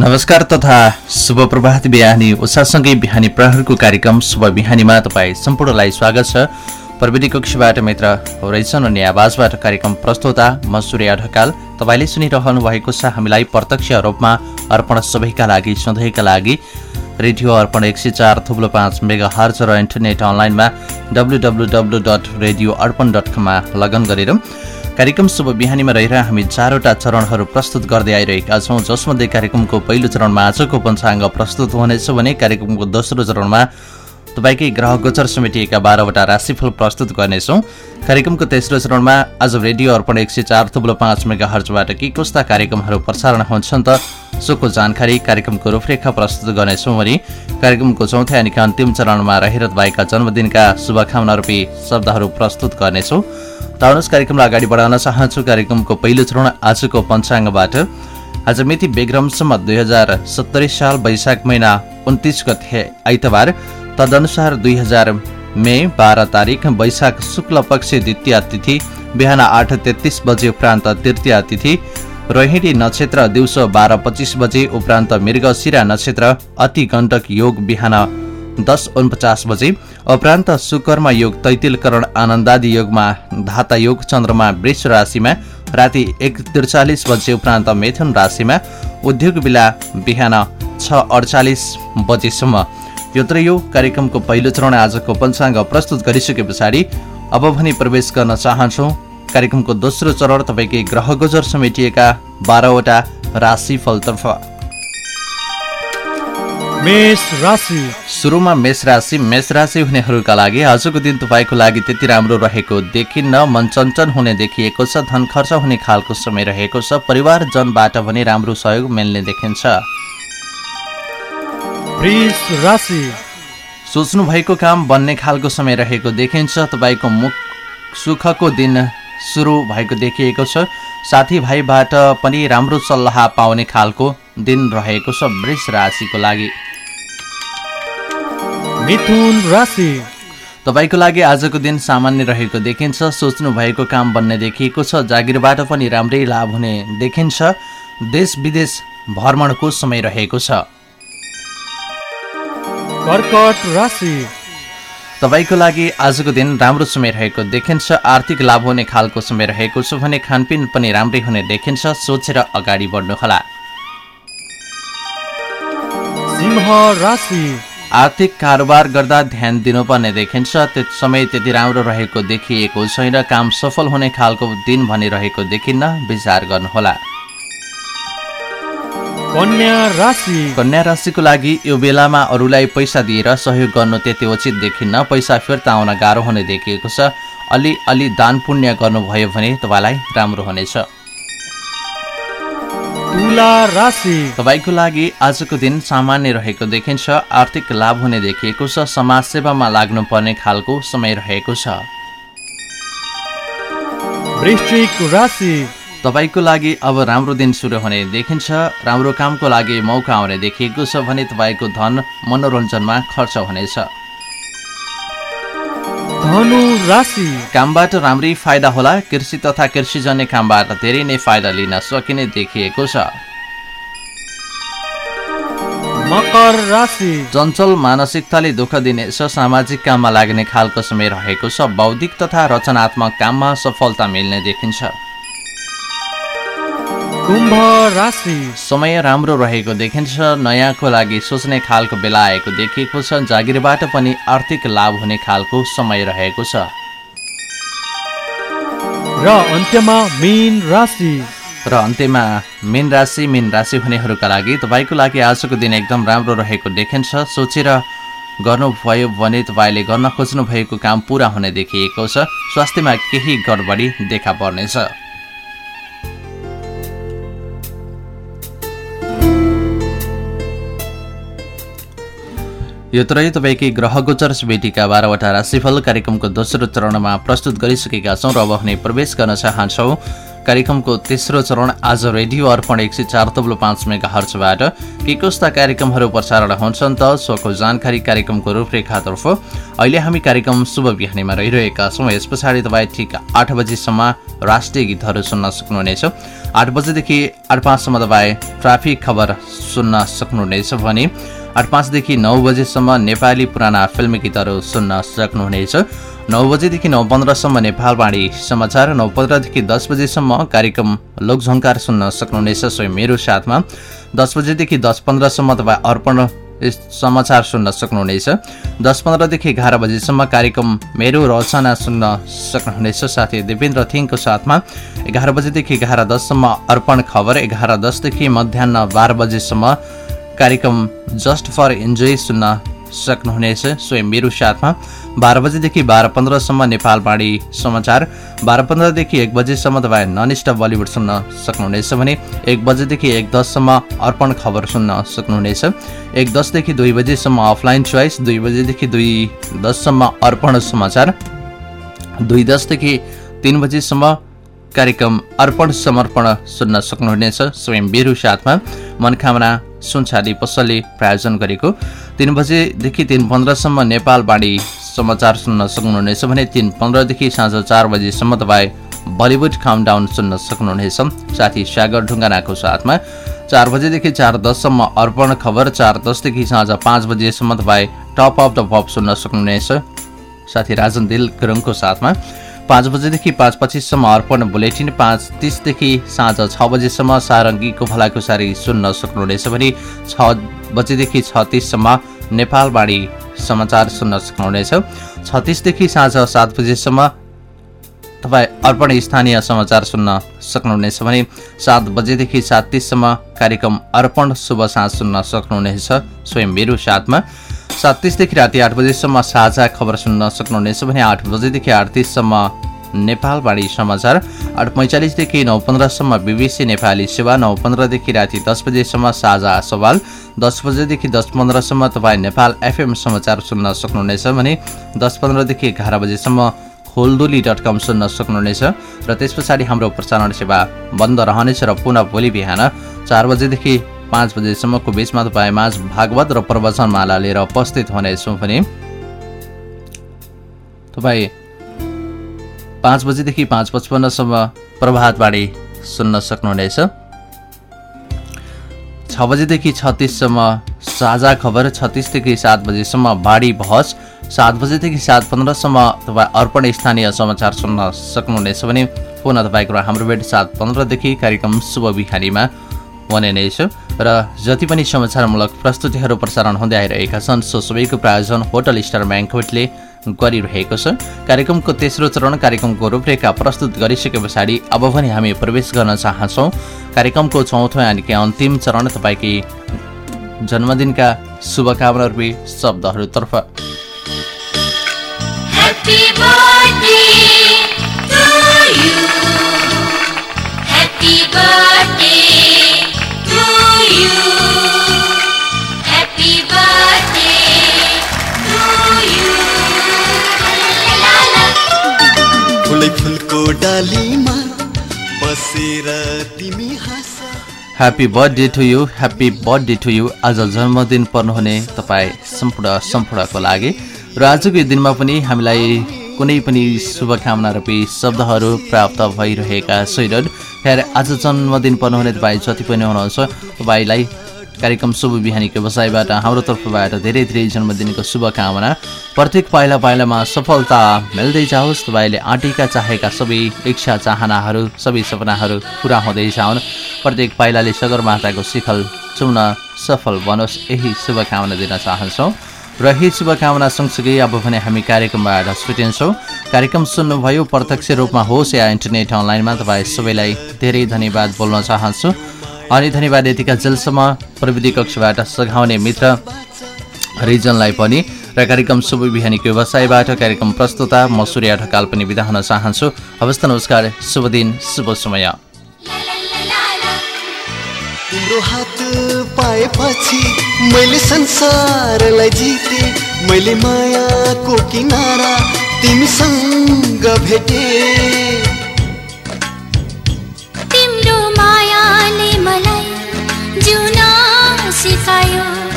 नमस्कार तथा शुभ प्रभात बिहानी। उषासँगै बिहानी प्रहरको कार्यक्रम शुभ बिहानीमा तपाईँ सम्पूर्णलाई स्वागत छ। प्रविधि कक्षबाट मित्र रहेछन् अनि आवाजबाट कार्यक्रम प्रस्तुता म सूर्य ढकाल तपाईँले सुनिरहनु भएको छ हामीलाई प्रत्यक्ष रूपमा अर्पण सबैका लागि सधैँका लागि। रेडियो अर्पण एक सय चार थुप्लो पाँच मेगा हर्च र इन्टरनेट अनलाइनमा W W W dot radio Arpan dot कममा लगन गरेर कार्यक्रम शुभ बिहानीमा रहेर हामी चारवटा चरणहरू प्रस्तुत गर्दै आइरहेका छौँ जसमध्ये कार्यक्रमको पहिलो चरणमा आजको पञ्चाङ्ग प्रस्तुत हुनेछ भने कार्यक्रमको दोस्रो चरणमा तपाईँकै ग्रह गोचर समेटिएका बाह्रवटा राशिफल प्रस्तुत गर्नेछौँ। कार्यक्रमको तेस्रो चरणमा आज रेडियो अर्पण एक सय चार थुप्रो पाँच मेगा हर्चबाट के कस्ता कार्यक्रमहरू प्रसारण हुन्छन् त सोको जानकारी कार्यक्रमको रूपरेखा प्रस्तुत गर्नेछौँ भने कार्यक्रमको चौथो अनि अन्तिम चरणमा रहेर तपाईँका जन्मदिनका शुभकामना रूपी शब्दहरू प्रस्तुत गर्नेछौँ। ताउनस कार्यक्रमलाई अगाडि बढाउन चाहन्छु। कार्यक्रमको पहिलो चरण आजको पञ्चाङ्गबाट। आज मिति बेग्रमसम्म दुई हजार सत्तरी साल वैशाख महिना उन्तिस गते आइतबार। तदनुसार दुई हजार मे बाह्र तारिक वैशाख शुक्ल पक्ष द्वितीय तिथि बिहान आठ तेत्तिस बजे उपरान्त तृतीय तिथि रोहिणी नक्षत्र दिउँसो बाह्र पच्चिस बजे उपरान्त मृगशिरा नक्षत्र अति गण्डक योग बिहान दस उनपचास बजे उपरान्त सुकर्म योग तैतिलकरण आनन्दादि योगमा धाता योग चन्द्रमा वृष राशिमा राति एक त्रिचालिस बजे उपरान्त मेथुन राशिमा उद्योग बेला बिहान छ अडचालिस बजेसम्म। यो यो कार्यक्रमको पहिलो चरण आजको पञ्चाङ्ग प्रस्तुत गरिसके पछाडि अब भने प्रवेश गर्न चाहन्छौँ। कार्यक्रमको दोस्रो चरण तपाईँकै ग्रह गोचर समेटिएका बाह्रवटा राशिफलतर्फ। सुरुमा मेष राशि मेष राशि हुनेहरूका लागि आजको दिन तपाईँको लागि त्यति राम्रो रहेको देखिन्न। मन चञ्चन हुने देखिएको छ धन खर्च हुने खालको समय रहेको छ परिवारजनबाट पनि राम्रो सहयोग मिल्ने देखिन्छ। सोच्नु भएको काम बन्ने खालको समय रहेको देखिन्छ। तपाईँको मुख सुखको दिन सुरु भएको देखिएको छ। साथीभाइबाट पनि राम्रो सल्लाह पाउने खालको दिन रहेको छ वृष राशिको लागि। मिथुन राशि। तपाईँको लागि आजको दिन सामान्य रहेको देखिन्छ। सोच्नु भएको काम बन्ने देखिएको छ। जागिरबाट पनि राम्रै लाभ हुने देखिन्छ। देश विदेश भ्रमणको समय रहेको छ। कर्कट राशि। तपाईँको लागि आजको दिन राम्रो समय रहेको देखिन्छ। आर्थिक लाभ हुने खालको समय रहेको छ भने खानपिन पनि राम्रै हुने देखिन्छ। सोचेर अगाडि बढ्नुहोला। आर्थिक कारोबार गर्दा ध्यान दिनुपर्ने देखिन्छ। त्यो समय त्यति राम्रो रहेको देखिएको छैन। काम सफल हुने खालको दिन भनिरहेको देखिन्न। विचार गर्नुहोला। कन्या राशि। कन्या राशिको लागि यो बेलामा अरूलाई पैसा दिएर सहयोग गर्नु त्यति उचित देखिन्न। पैसा फिर्ता आउन गाह्रो हुने देखिएको छ। अलि अलि दान पुण्य गर्नुभयो भने तपाईँलाई राम्रो हुनेछ। तपाईँको लागि आजको दिन सामान्य रहेको देखिन्छ। आर्थिक लाभ हुने देखिएको छ। समाजसेवामा लाग्नुपर्ने खालको समय रहेको छ। तपाईँको लागि अब राम्रो दिन सुरु हुने देखिन्छ। राम्रो कामको लागि मौका आउने देखिएको छ भने तपाईँको धन मनोरञ्जनमा खर्च हुनेछ। धनु राशि कामबाट राम्रै फाइदा होला। कृषि तथा कृषिजन्य कामबाट धेरै नै फाइदा लिन सकिने देखिएको छ। मकर राशि। चञ्चल मानसिकताले दुःख दिने छ सामाजिक काममा लाग्ने खालको समय रहेको छ। बौद्धिक तथा रचनात्मक काममा सफलता मिल्ने देखिन्छ। कुम्भ राशि। समय राम्रो रहेको देखिन्छ नयाँको लागि सोच्ने खालको बेला आएको देखिएको छ जागिरबाट पनि आर्थिक लाभ हुने खालको समय रहेको छ। र अन्त्यमा मीन राशि। र अन्त्यमा मीन राशि मीन राशि हुनेहरूका लागि तपाईँको लागि आजको दिन एकदम राम्रो रहेको देखिन्छ। सोचेर गर्नुभयो भने तपाईँले गर्न खोज्नु भएको काम पुरा हुने देखिएको छ। स्वास्थ्यमा केही गडबडी देखा पर्नेछ। यो तरै तपाईँकै ग्रह गोचर भेटीका बाह्रवटा राशिफल कार्यक्रमको दोस्रो चरणमा प्रस्तुत गरिसकेका छौँ र अब भने प्रवेश गर्न चाहन्छौँ कार्यक्रमको तेस्रो चरण आज रेडियो अर्पण एक सय चार तब्लो पाँच मेगा हर्चबाट के कस्ता कार्यक्रमहरू प्रसारण हुन्छन् त सोको जानकारी कार्यक्रमको रूपरेखातर्फ। अहिले हामी कार्यक्रम शुभ बिहानीमा रहिरहेका छौँ। यस पछाडि तपाईँ ठिक आठ बजीसम्म राष्ट्रिय गीतहरू सुन्न सक्नुहुनेछ। आठ बजेदेखि आठ पाँचसम्म तपाईँ ट्राफिक खबर सुन्न सक्नुहुनेछ भने आठ पाँचदेखि नौ बजेसम्म नेपाली पुराना फिल्मी गीतहरू सुन्न सक्नुहुनेछ। नौ बजेदेखि नौ पन्ध्रसम्म नेपालवाणी समाचार नौ पन्ध्रदेखि दस बजेसम्म कार्यक्रम लोकझङ्कार सुन्न सक्नुहुनेछ स्वयं मेरो साथमा। दस बजेदेखि दस पन्ध्रसम्म तपाईँ अर्पण समाचार सुन्न सक्नुहुनेछ। दस पन्ध्रदेखि एघार बजीसम्म कार्यक्रम मेरो रचना सुन्न सक्नुहुनेछ। साथी देवेन्द्र थिङको साथमा एघार बजेदेखि एघार दससम्म अर्पण खबर एघार दसदेखि मध्याह बाह्र बजेसम्म कार्यक्रम जस्ट फर इन्जोय सुन्न सक्नुहुनेछ। स्वयं मेरो साथमा बाह्र बजेदेखि बाह्र पन्ध्रसम्म नेपालवाणी समाचार बाह्र पन्ध्रदेखि एक बजेसम्म तपाईँ ननिष्ठ बलिउड सुन्न सक्नुहुनेछ भने एक बजेदेखि एक दससम्म अर्पण खबर सुन्न सक्नुहुनेछ। एक दसदेखि दुई बजेसम्म अफलाइन चोइस दुई बजेदेखि दुई दससम्म अर्पण समाचार दुई दसदेखि तिन बजेसम्म कार्यक्रम अर्पण समर्पण सुन्न सक्नुहुनेछ। स्वयं बेरु साथमा मनकामना सुनछादी पसलले प्रायोजन गरेको। तिन बजेदेखि तिन पन्ध्रसम्म नेपाल बाणी समाचार सुन्न सक्नुहुनेछ भने तिन पन्ध्रदेखि साँझ चार बजीसम्म तपाईँ बलिउड काउन्टाउन सुन्न सक्नुहुनेछ। साथी सागर ढुङ्गानाको साथमा चार बजेदेखि चार दससम्म अर्पण खबर चार दसदेखि साँझ पाँच बजेसम्म तपाईँ टप अफ द पप सुन्न सक्नुहुनेछ। साथी राजन दिल गुरुङको साथमा पाँच बजेदेखि पाँच पच्चिससम्म अर्पण बुलेटिन पाँच तिसदेखि साँझ छ बजेसम्म सारङ्गीको भलाकुसारी सुन्न सक्नुहुनेछ भने छ बजेदेखि छ तिससम्म नेपालवाणी समाचार सुन्न सक्नुहुनेछ। छत्तिसदेखि साँझ सात बजेसम्म तपाईँ अर्पण स्थानीय समाचार सुन्न सक्नुहुनेछ भने सात बजेदेखि सात तिससम्म कार्यक्रम अर्पण शुभ साँझ सुन्न सक्नुहुनेछ स्वयं मेरो साथमा। सात तिसदेखि राति आठ बजेसम्म साझा खबर सुन्न सक्नुहुनेछ भने आठ बजेदेखि आठ तिससम्म नेपालवाणी समाचार। आठ पैँचालिसदेखि नौ पन्ध्रसम्म बिबिसी नेपाली सेवा नौ पन्ध्रदेखि राति दस बजेसम्म साझा सवाल दस बजेदेखि दस पन्ध्रसम्म तपाईँ नेपाल एफएम समाचार सुन्न सक्नुहुनेछ भने दस पन्ध्रदेखि एघार बजेसम्म खोलदोली डट कम सुन्न सक्नुहुनेछ र त्यस पछाडि हाम्रो प्रसारण सेवा बन्द रहनेछ र पुनः भोलि बिहान चार बजेदेखि पाँच बजेसम्मको बिचमा तपाईँ माझ भागवत र प्रवचनमाला लिएर उपस्थित हुनेछौँ भने तपाईँ पाँच बजीदेखि पाँच पचपन्नसम्म प्रभातबाडी सुन्न सक्नुहुनेछ। छ बजेदेखि छत्तिससम्म साझा खबर छत्तिसदेखि सात बजेसम्म बाढी बहस सात बजेदेखि सात पन्ध्रसम्म तपाईँ अर्पण स्थानीय समाचार सुन्न सक्नुहुनेछ भने पुनः तपाईँको हाम्रो भेट सात पन्ध्रदेखि कार्यक्रम शुभ बिहानीमा हुने नै छ र जति पनि समाचारमूलक प्रस्तुतिहरू प्रसारण हुँदै आइरहेका छन् सो सबैको प्रायोजन होटल स्टार ब्याङ्कवेटले गरिरहेको छ। कार्यक्रमको तेस्रो चरण कार्यक्रमको रूपरेखा प्रस्तुत गरिसके पछाडि अब पनि हामी प्रवेश गर्न चाहन्छौँ। कार्यक्रमको चौथो यानि कि अन्तिम चरण तपाईँकै जन्मदिनका शुभकामना रूपी शब्दहरूतर्फ। Happy birthday to you. डालीमा बसेर तिमी हाँस। Happy birthday to you happy birthday to you आज जन्मदिन पर्नुहुने तपाईँ सम्पूर्ण सम्पूर्णको लागि। र आजको यो दिनमा पनि हामीलाई कुनै पनि शुभकामना रूपी शब्दहरू प्राप्त भइरहेका छैनन्। खैर आज जन्मदिन पर्नुहुने तपाईँ जति पनि हुनुहुन्छ तपाईँलाई कार्यक्रम शुभ बिहानीको व्यवसायबाट हाम्रो तर्फबाट धेरै धेरै जन्मदिनको शुभकामना। प्रत्येक पाइला पाइलामा सफलता मिल्दै जाओस्। तपाईँले आँटेका चाहेका सबै इच्छा चाहनाहरू सबै सपनाहरू पुरा हुँदै जाउन्। प्रत्येक पाइलाले सगरमाताको शिखल चुम्न सफल बनोस्। यही शुभकामना दिन चाहन्छौँ। र यही शुभकामना सँगसँगै अब भने हामी कार्यक्रमबाट छुटिन्छौँ। कार्यक्रम सुन्नुभयो प्रत्यक्ष रूपमा होस् या इन्टरनेट अनलाइनमा तपाईँ सबैलाई धेरै धन्यवाद बोल्न चाहन्छु। अनि धन्यवाद यतिका जेलसम्म प्रविधि कक्षबाट सघाउने मित्र रिजनलाई पनि। र कार्यक्रम शुभ बिहानीको व्यवसायबाट कार्यक्रम प्रस्तुता म सूर्य ढकाल पनि बिदा हुन चाहन्छु। हवस् त नमस्कार शुभ दिन शुभ समय। तिम्रो हात पाएपछि मैले संसारलाई जिते मैले मायाको किनारा तिमीसँग भेटे। तिम्रो मायाले मलाई जिउन सिकायो।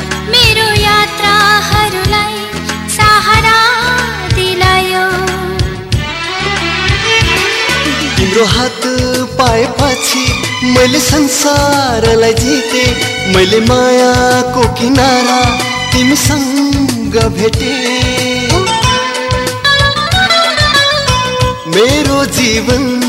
हात पाएपछि मैले संसारलाई जिते मैले मायाको किनारा तिमीसँग भेटे। मेरो जीवन